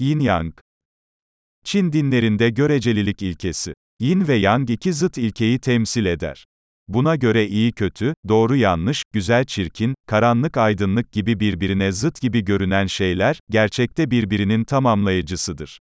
Yin Yang Çin dinlerinde görecelilik ilkesi. Yin ve Yang iki zıt ilkeyi temsil eder. Buna göre iyi kötü, doğru yanlış, güzel çirkin, karanlık aydınlık gibi birbirine zıt gibi görünen şeyler, gerçekte birbirinin tamamlayıcısıdır.